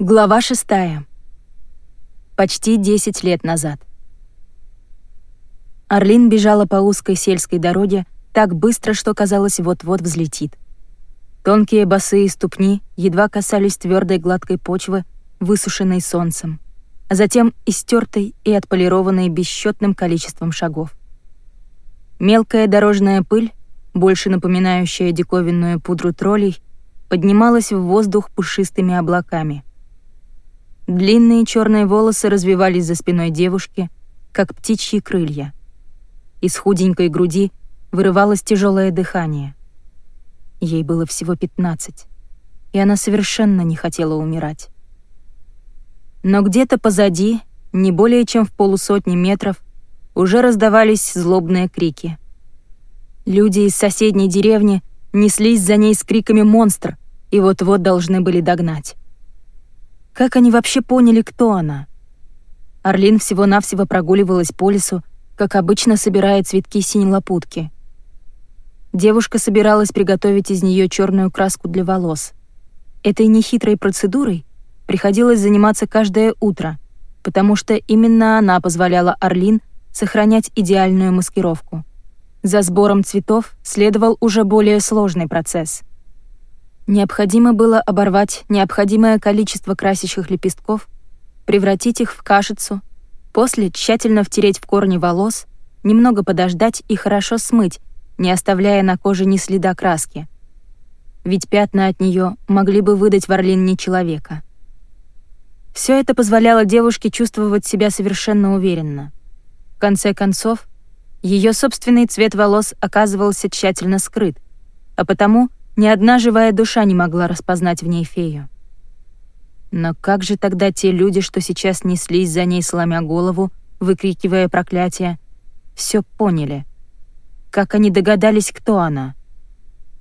Глава шестая. Почти 10 лет назад. Орлин бежала по узкой сельской дороге так быстро, что казалось, вот-вот взлетит. Тонкие босые ступни едва касались твердой гладкой почвы, высушенной солнцем, а затем истертой и отполированной бесчетным количеством шагов. Мелкая дорожная пыль, больше напоминающая диковинную пудру троллей, поднималась в воздух пушистыми облаками — Длинные черные волосы развивались за спиной девушки, как птичьи крылья. Из худенькой груди вырывалось тяжелое дыхание. Ей было всего 15, и она совершенно не хотела умирать. Но где-то позади, не более чем в полусотни метров, уже раздавались злобные крики. Люди из соседней деревни неслись за ней с криками «Монстр!» и вот-вот должны были догнать. Как они вообще поняли, кто она? Орлин всего-навсего прогуливалась по лесу, как обычно собирая цветки синелопутки. Девушка собиралась приготовить из нее черную краску для волос. Этой нехитрой процедурой приходилось заниматься каждое утро, потому что именно она позволяла Орлин сохранять идеальную маскировку. За сбором цветов следовал уже более сложный процесс — Необходимо было оборвать необходимое количество красящих лепестков, превратить их в кашицу, после тщательно втереть в корни волос, немного подождать и хорошо смыть, не оставляя на коже ни следа краски. Ведь пятна от нее могли бы выдать Варлин не человека. Все это позволяло девушке чувствовать себя совершенно уверенно. В конце концов, ее собственный цвет волос оказывался тщательно скрыт, а потому — ни одна живая душа не могла распознать в ней фею. Но как же тогда те люди, что сейчас неслись за ней, сломя голову, выкрикивая проклятие, все поняли? Как они догадались, кто она?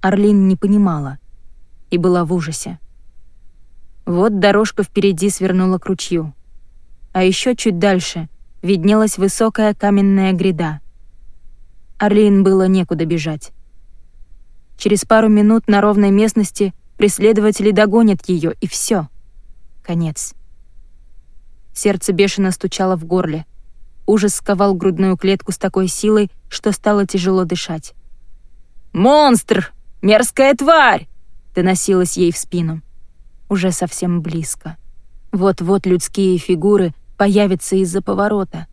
Орлин не понимала и была в ужасе. Вот дорожка впереди свернула к ручью. А еще чуть дальше виднелась высокая каменная гряда. Орлин было некуда бежать. Через пару минут на ровной местности преследователи догонят ее, и все. Конец. Сердце бешено стучало в горле. Ужас сковал грудную клетку с такой силой, что стало тяжело дышать. «Монстр! Мерзкая тварь!» — доносилось ей в спину. Уже совсем близко. Вот-вот людские фигуры появятся из-за поворота.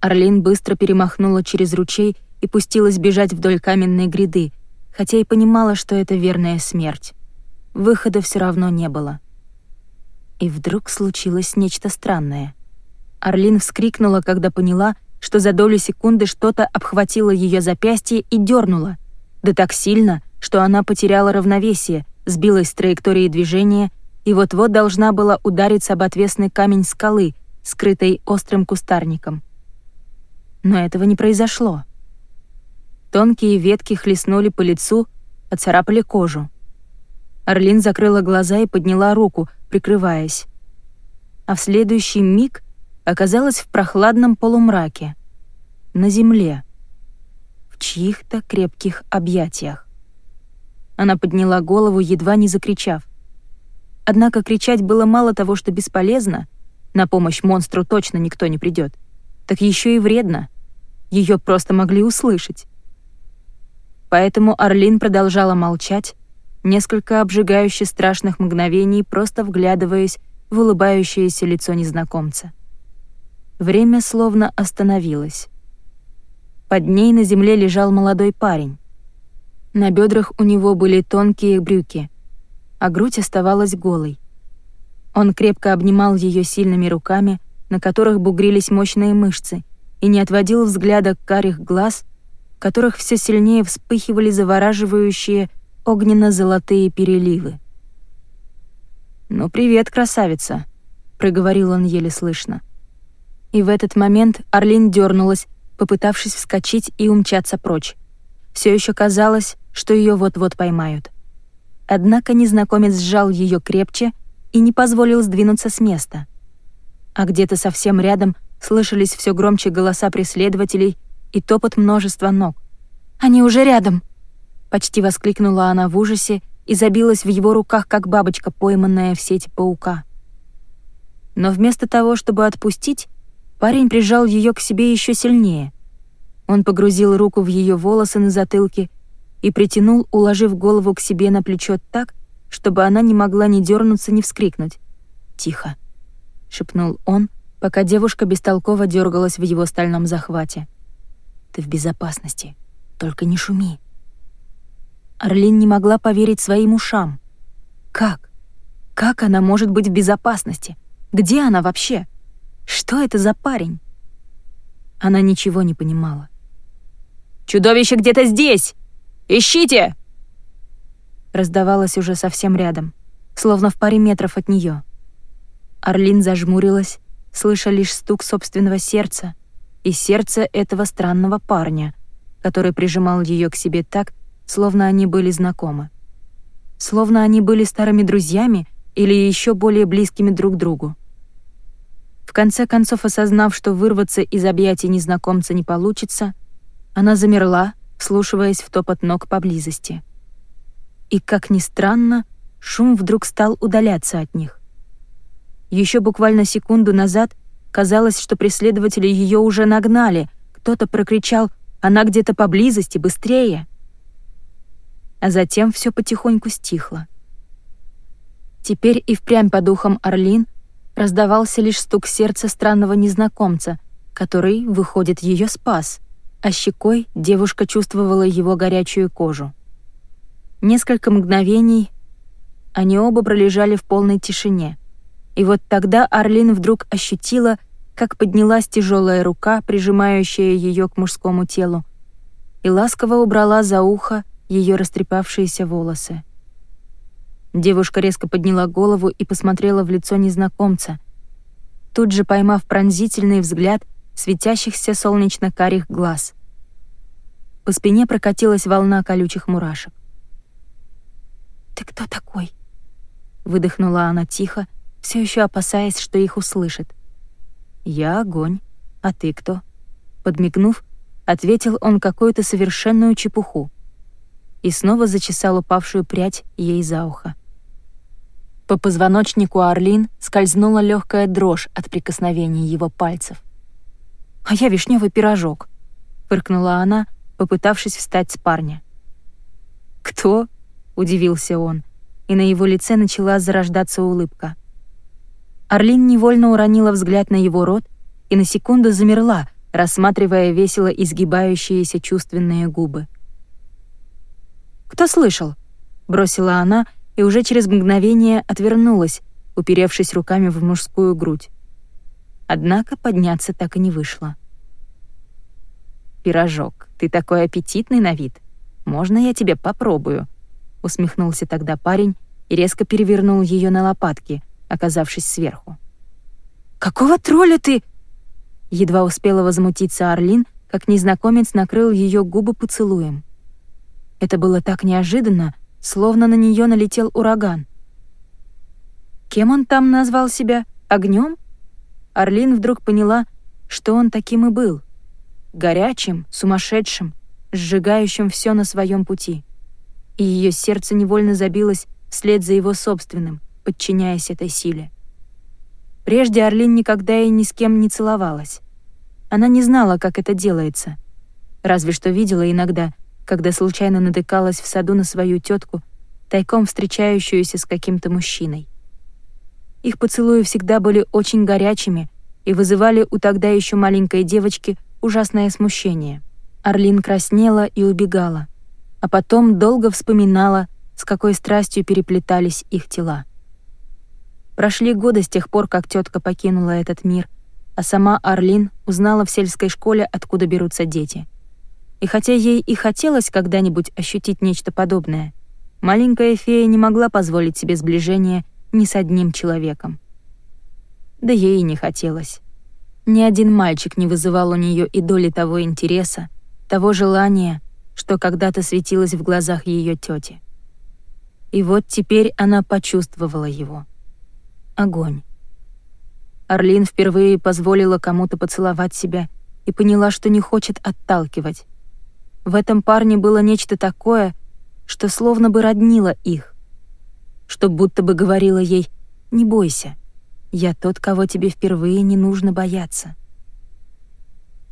Орлин быстро перемахнула через ручей и пустилась бежать вдоль каменной гряды, хотя и понимала, что это верная смерть. Выхода все равно не было. И вдруг случилось нечто странное. Орлин вскрикнула, когда поняла, что за долю секунды что-то обхватило ее запястье и дернуло, да так сильно, что она потеряла равновесие, сбилась с траектории движения и вот-вот должна была удариться об отвесный камень скалы, скрытой острым кустарником. Но этого не произошло. Тонкие ветки хлестнули по лицу, оцарапали кожу. Орлин закрыла глаза и подняла руку, прикрываясь. А в следующий миг оказалась в прохладном полумраке. На земле. В чьих-то крепких объятиях. Она подняла голову, едва не закричав. Однако кричать было мало того, что бесполезно, на помощь монстру точно никто не придет, так еще и вредно. Ее просто могли услышать. Поэтому Орлин продолжала молчать, несколько обжигающе страшных мгновений, просто вглядываясь в улыбающееся лицо незнакомца. Время словно остановилось. Под ней на земле лежал молодой парень. На бедрах у него были тонкие брюки, а грудь оставалась голой. Он крепко обнимал ее сильными руками, на которых бугрились мощные мышцы, и не отводил взгляда карих глаз, которых все сильнее вспыхивали завораживающие огненно-золотые переливы. «Ну, привет, красавица», — проговорил он еле слышно. И в этот момент Орлин дернулась, попытавшись вскочить и умчаться прочь. Все еще казалось, что ее вот-вот поймают. Однако незнакомец сжал ее крепче и не позволил сдвинуться с места. А где-то совсем рядом слышались все громче голоса преследователей и топот множества ног. «Они уже рядом!» — почти воскликнула она в ужасе и забилась в его руках, как бабочка, пойманная в сети паука. Но вместо того, чтобы отпустить, парень прижал ее к себе еще сильнее. Он погрузил руку в ее волосы на затылке и притянул, уложив голову к себе на плечо так, чтобы она не могла ни дернуться, ни вскрикнуть. «Тихо», — шепнул он, пока девушка бестолково дергалась в его стальном захвате. «Ты в безопасности, только не шуми». Орлин не могла поверить своим ушам. Как? Как она может быть в безопасности? Где она вообще? Что это за парень? Она ничего не понимала. «Чудовище где-то здесь! Ищите!» Раздавалось уже совсем рядом, словно в паре метров от нее. Орлин зажмурилась, слыша лишь стук собственного сердца и сердце этого странного парня, который прижимал ее к себе так, словно они были знакомы. Словно они были старыми друзьями или еще более близкими друг другу. В конце концов, осознав, что вырваться из объятий незнакомца не получится, она замерла, вслушиваясь в топот ног поблизости. И, как ни странно, шум вдруг стал удаляться от них. Еще буквально секунду назад казалось, что преследователи ее уже нагнали. Кто-то прокричал «Она где-то поблизости, быстрее!» А затем все потихоньку стихло. Теперь и впрямь по духам Орлин раздавался лишь стук сердца странного незнакомца, который, выходит, ее спас, а щекой девушка чувствовала его горячую кожу. Несколько мгновений они оба пролежали в полной тишине. И вот тогда Орлин вдруг ощутила, как поднялась тяжелая рука, прижимающая ее к мужскому телу, и ласково убрала за ухо ее растрепавшиеся волосы. Девушка резко подняла голову и посмотрела в лицо незнакомца, тут же поймав пронзительный взгляд светящихся солнечно-карих глаз. По спине прокатилась волна колючих мурашек. «Ты кто такой?» — выдохнула она тихо, все еще опасаясь, что их услышит. «Я огонь, а ты кто?» Подмигнув, ответил он какую-то совершенную чепуху и снова зачесал упавшую прядь ей за ухо. По позвоночнику Орлин скользнула легкая дрожь от прикосновения его пальцев. «А я вишневый пирожок», — фыркнула она, попытавшись встать с парня. «Кто?» — удивился он, и на его лице начала зарождаться улыбка. Орлин невольно уронила взгляд на его рот и на секунду замерла, рассматривая весело изгибающиеся чувственные губы. «Кто слышал?» — бросила она и уже через мгновение отвернулась, уперевшись руками в мужскую грудь. Однако подняться так и не вышло. «Пирожок, ты такой аппетитный на вид. Можно я тебе попробую?» — усмехнулся тогда парень и резко перевернул ее на лопатки, оказавшись сверху. «Какого тролля ты?» Едва успела возмутиться Орлин, как незнакомец накрыл ее губы поцелуем. Это было так неожиданно, словно на нее налетел ураган. Кем он там назвал себя? Огнем? Орлин вдруг поняла, что он таким и был. Горячим, сумасшедшим, сжигающим все на своем пути. И ее сердце невольно забилось вслед за его собственным, подчиняясь этой силе. Прежде Орлин никогда и ни с кем не целовалась. Она не знала, как это делается. Разве что видела иногда, когда случайно натыкалась в саду на свою тетку, тайком встречающуюся с каким-то мужчиной. Их поцелуи всегда были очень горячими и вызывали у тогда еще маленькой девочки ужасное смущение. Орлин краснела и убегала, а потом долго вспоминала, с какой страстью переплетались их тела. Прошли годы с тех пор, как тетка покинула этот мир, а сама Орлин узнала в сельской школе, откуда берутся дети. И хотя ей и хотелось когда-нибудь ощутить нечто подобное, маленькая фея не могла позволить себе сближения ни с одним человеком. Да ей и не хотелось. Ни один мальчик не вызывал у нее и доли того интереса, того желания, что когда-то светилось в глазах ее тети. И вот теперь она почувствовала его. Огонь. Орлин впервые позволила кому-то поцеловать себя и поняла, что не хочет отталкивать. В этом парне было нечто такое, что словно бы роднило их. что будто бы говорило ей «Не бойся, я тот, кого тебе впервые не нужно бояться».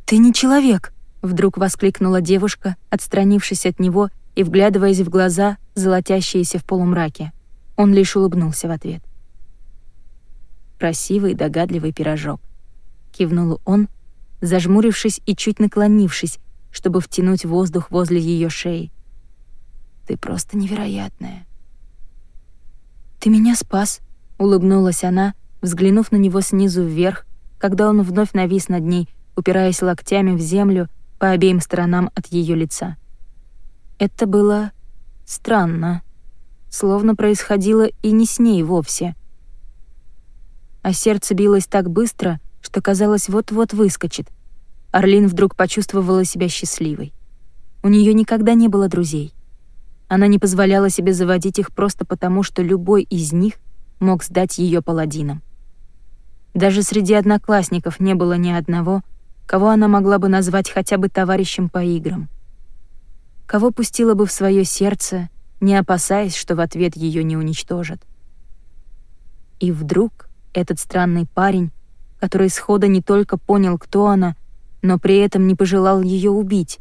«Ты не человек!» — вдруг воскликнула девушка, отстранившись от него и вглядываясь в глаза, золотящиеся в полумраке. Он лишь улыбнулся в ответ. «Красивый, догадливый пирожок», — кивнул он, зажмурившись и чуть наклонившись, чтобы втянуть воздух возле ее шеи. «Ты просто невероятная». «Ты меня спас», — улыбнулась она, взглянув на него снизу вверх, когда он вновь навис над ней, упираясь локтями в землю по обеим сторонам от ее лица. Это было странно, словно происходило и не с ней вовсе. А сердце билось так быстро, что казалось вот-вот выскочит. Орлин вдруг почувствовала себя счастливой. У нее никогда не было друзей. Она не позволяла себе заводить их просто потому, что любой из них мог сдать ее паладинам. Даже среди одноклассников не было ни одного, кого она могла бы назвать хотя бы товарищем по играм. Кого пустила бы в свое сердце, не опасаясь, что в ответ ее не уничтожат. И вдруг этот странный парень, который схода не только понял, кто она, но при этом не пожелал ее убить,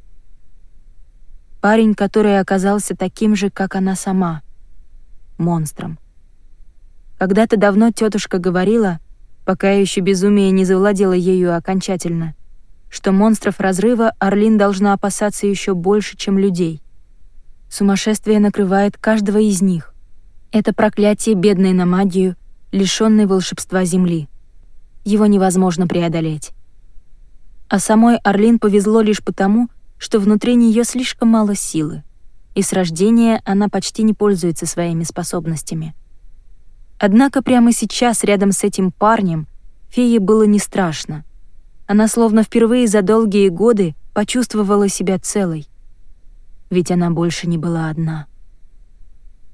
Парень, который оказался таким же, как она сама. Монстром. Когда-то давно тетушка говорила, пока еще безумие не завладело ею окончательно, что монстров разрыва Орлин должна опасаться еще больше, чем людей. Сумасшествие накрывает каждого из них. Это проклятие бедной на магию, лишённой волшебства Земли. Его невозможно преодолеть. А самой Орлин повезло лишь потому, что внутри нее слишком мало силы, и с рождения она почти не пользуется своими способностями. Однако прямо сейчас, рядом с этим парнем, фее было не страшно. Она словно впервые за долгие годы почувствовала себя целой. Ведь она больше не была одна.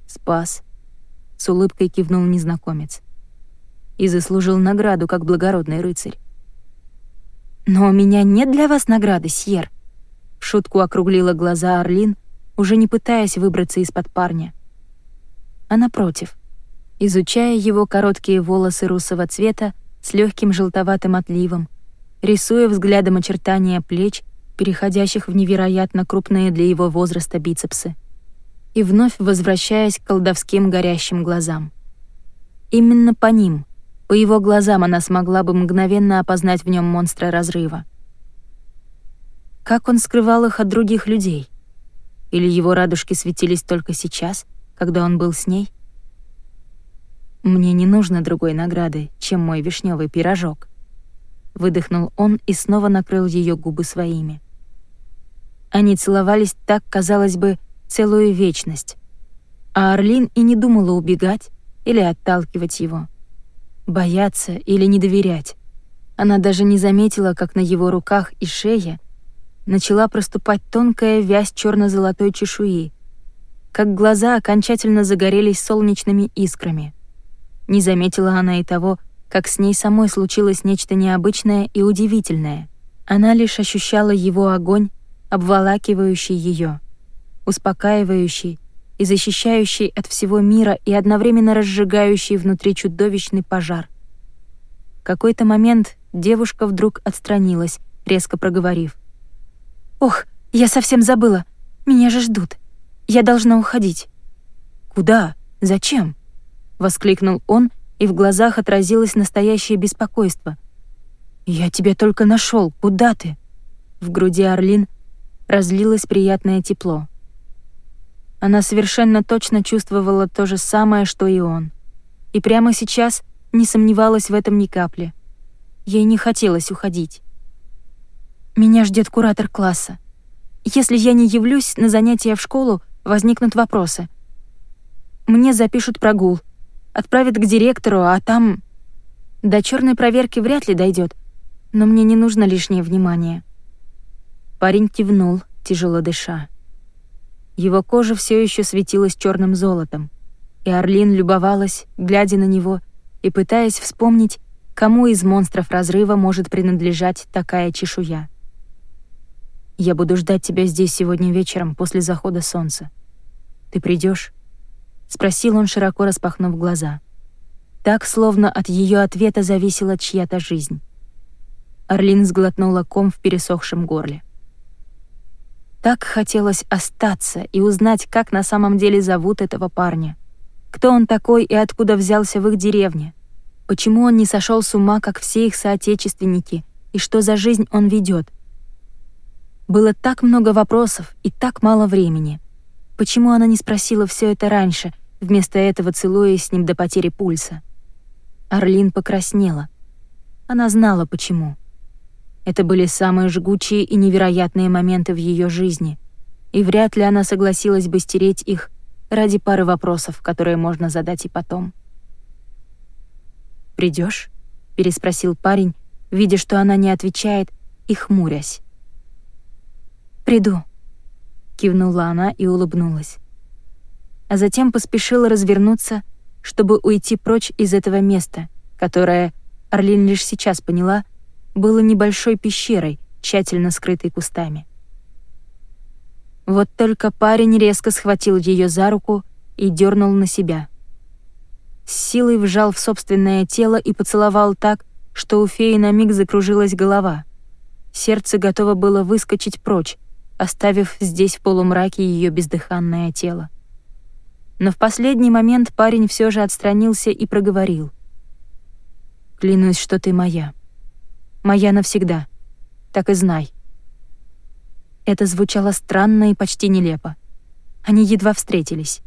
«Спас», — с улыбкой кивнул незнакомец. «И заслужил награду, как благородный рыцарь». «Но у меня нет для вас награды, Сьер», шутку округлила глаза Орлин, уже не пытаясь выбраться из-под парня. А напротив, изучая его короткие волосы русого цвета с легким желтоватым отливом, рисуя взглядом очертания плеч, переходящих в невероятно крупные для его возраста бицепсы, и вновь возвращаясь к колдовским горящим глазам. Именно по ним, по его глазам она смогла бы мгновенно опознать в нем монстра разрыва. Как он скрывал их от других людей? Или его радужки светились только сейчас, когда он был с ней? «Мне не нужно другой награды, чем мой вишневый пирожок», — выдохнул он и снова накрыл ее губы своими. Они целовались так, казалось бы, целую вечность. А Орлин и не думала убегать или отталкивать его. Бояться или не доверять. Она даже не заметила, как на его руках и шее начала проступать тонкая вязь черно-золотой чешуи, как глаза окончательно загорелись солнечными искрами. Не заметила она и того, как с ней самой случилось нечто необычное и удивительное. Она лишь ощущала его огонь, обволакивающий ее, успокаивающий и защищающий от всего мира и одновременно разжигающий внутри чудовищный пожар. В какой-то момент девушка вдруг отстранилась, резко проговорив. «Ох, я совсем забыла. Меня же ждут. Я должна уходить». «Куда? Зачем?» — воскликнул он, и в глазах отразилось настоящее беспокойство. «Я тебя только нашел. Куда ты?» В груди Орлин разлилось приятное тепло. Она совершенно точно чувствовала то же самое, что и он. И прямо сейчас не сомневалась в этом ни капли. Ей не хотелось уходить. Меня ждет куратор класса. Если я не явлюсь на занятия в школу, возникнут вопросы. Мне запишут прогул, отправят к директору, а там... До черной проверки вряд ли дойдет, но мне не нужно лишнее внимание. Парень кивнул, тяжело дыша. Его кожа все еще светилась черным золотом, и Орлин любовалась, глядя на него и пытаясь вспомнить, кому из монстров разрыва может принадлежать такая чешуя. Я буду ждать тебя здесь сегодня вечером после захода солнца. Ты придешь? спросил он, широко распахнув глаза. Так, словно от ее ответа зависела чья-то жизнь. Орлин сглотнула ком в пересохшем горле. Так хотелось остаться и узнать, как на самом деле зовут этого парня. Кто он такой и откуда взялся в их деревне? Почему он не сошел с ума, как все их соотечественники, и что за жизнь он ведет? Было так много вопросов и так мало времени. Почему она не спросила все это раньше, вместо этого целуясь с ним до потери пульса? Орлин покраснела. Она знала, почему. Это были самые жгучие и невероятные моменты в ее жизни, и вряд ли она согласилась бы стереть их ради пары вопросов, которые можно задать и потом. Придешь? переспросил парень, видя, что она не отвечает, и хмурясь. «Приду», — кивнула она и улыбнулась. А затем поспешила развернуться, чтобы уйти прочь из этого места, которое, Орлин лишь сейчас поняла, было небольшой пещерой, тщательно скрытой кустами. Вот только парень резко схватил ее за руку и дернул на себя. С силой вжал в собственное тело и поцеловал так, что у феи на миг закружилась голова. Сердце готово было выскочить прочь, оставив здесь в полумраке ее бездыханное тело. Но в последний момент парень все же отстранился и проговорил. «Клянусь, что ты моя». Моя навсегда. Так и знай». Это звучало странно и почти нелепо. Они едва встретились.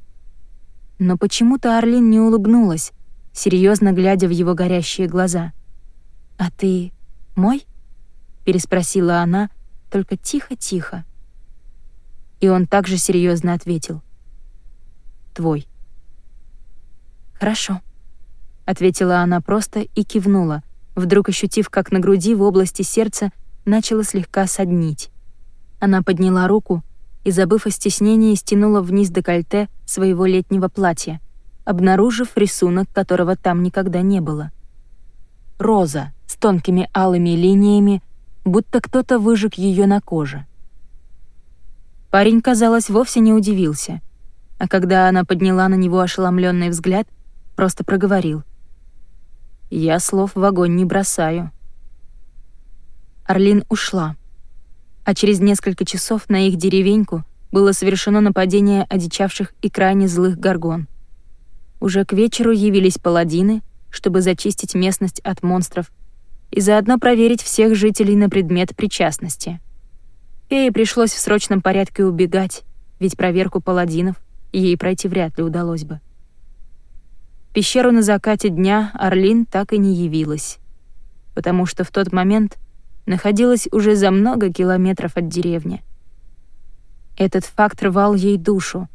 Но почему-то Орлин не улыбнулась, серьезно глядя в его горящие глаза. «А ты мой?» — переспросила она, только тихо-тихо. И он также серьезно ответил. «Твой». «Хорошо», — ответила она просто и кивнула, вдруг ощутив, как на груди в области сердца начало слегка соднить. Она подняла руку и, забыв о стеснении, стянула вниз декольте своего летнего платья, обнаружив рисунок, которого там никогда не было. Роза с тонкими алыми линиями, будто кто-то выжег ее на коже. Парень, казалось, вовсе не удивился, а когда она подняла на него ошеломленный взгляд, просто проговорил — я слов в огонь не бросаю. Орлин ушла. А через несколько часов на их деревеньку было совершено нападение одичавших и крайне злых горгон. Уже к вечеру явились паладины, чтобы зачистить местность от монстров и заодно проверить всех жителей на предмет причастности. Фее пришлось в срочном порядке убегать, ведь проверку паладинов ей пройти вряд ли удалось бы пещеру на закате дня Орлин так и не явилась, потому что в тот момент находилась уже за много километров от деревни. Этот факт рвал ей душу,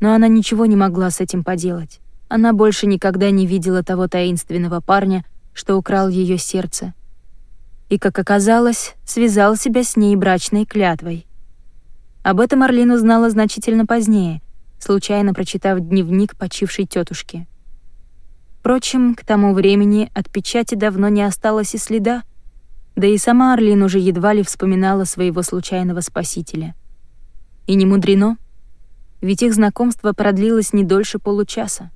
но она ничего не могла с этим поделать. Она больше никогда не видела того таинственного парня, что украл ее сердце. И, как оказалось, связал себя с ней брачной клятвой. Об этом Орлин узнала значительно позднее, случайно прочитав дневник почившей тетушки. Впрочем, к тому времени от печати давно не осталось и следа, да и сама Орлин уже едва ли вспоминала своего случайного спасителя. И не мудрено, ведь их знакомство продлилось не дольше получаса.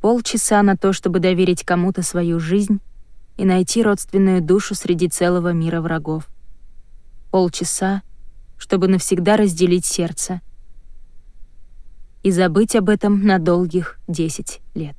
Полчаса на то, чтобы доверить кому-то свою жизнь и найти родственную душу среди целого мира врагов. Полчаса, чтобы навсегда разделить сердце и забыть об этом на долгих десять лет.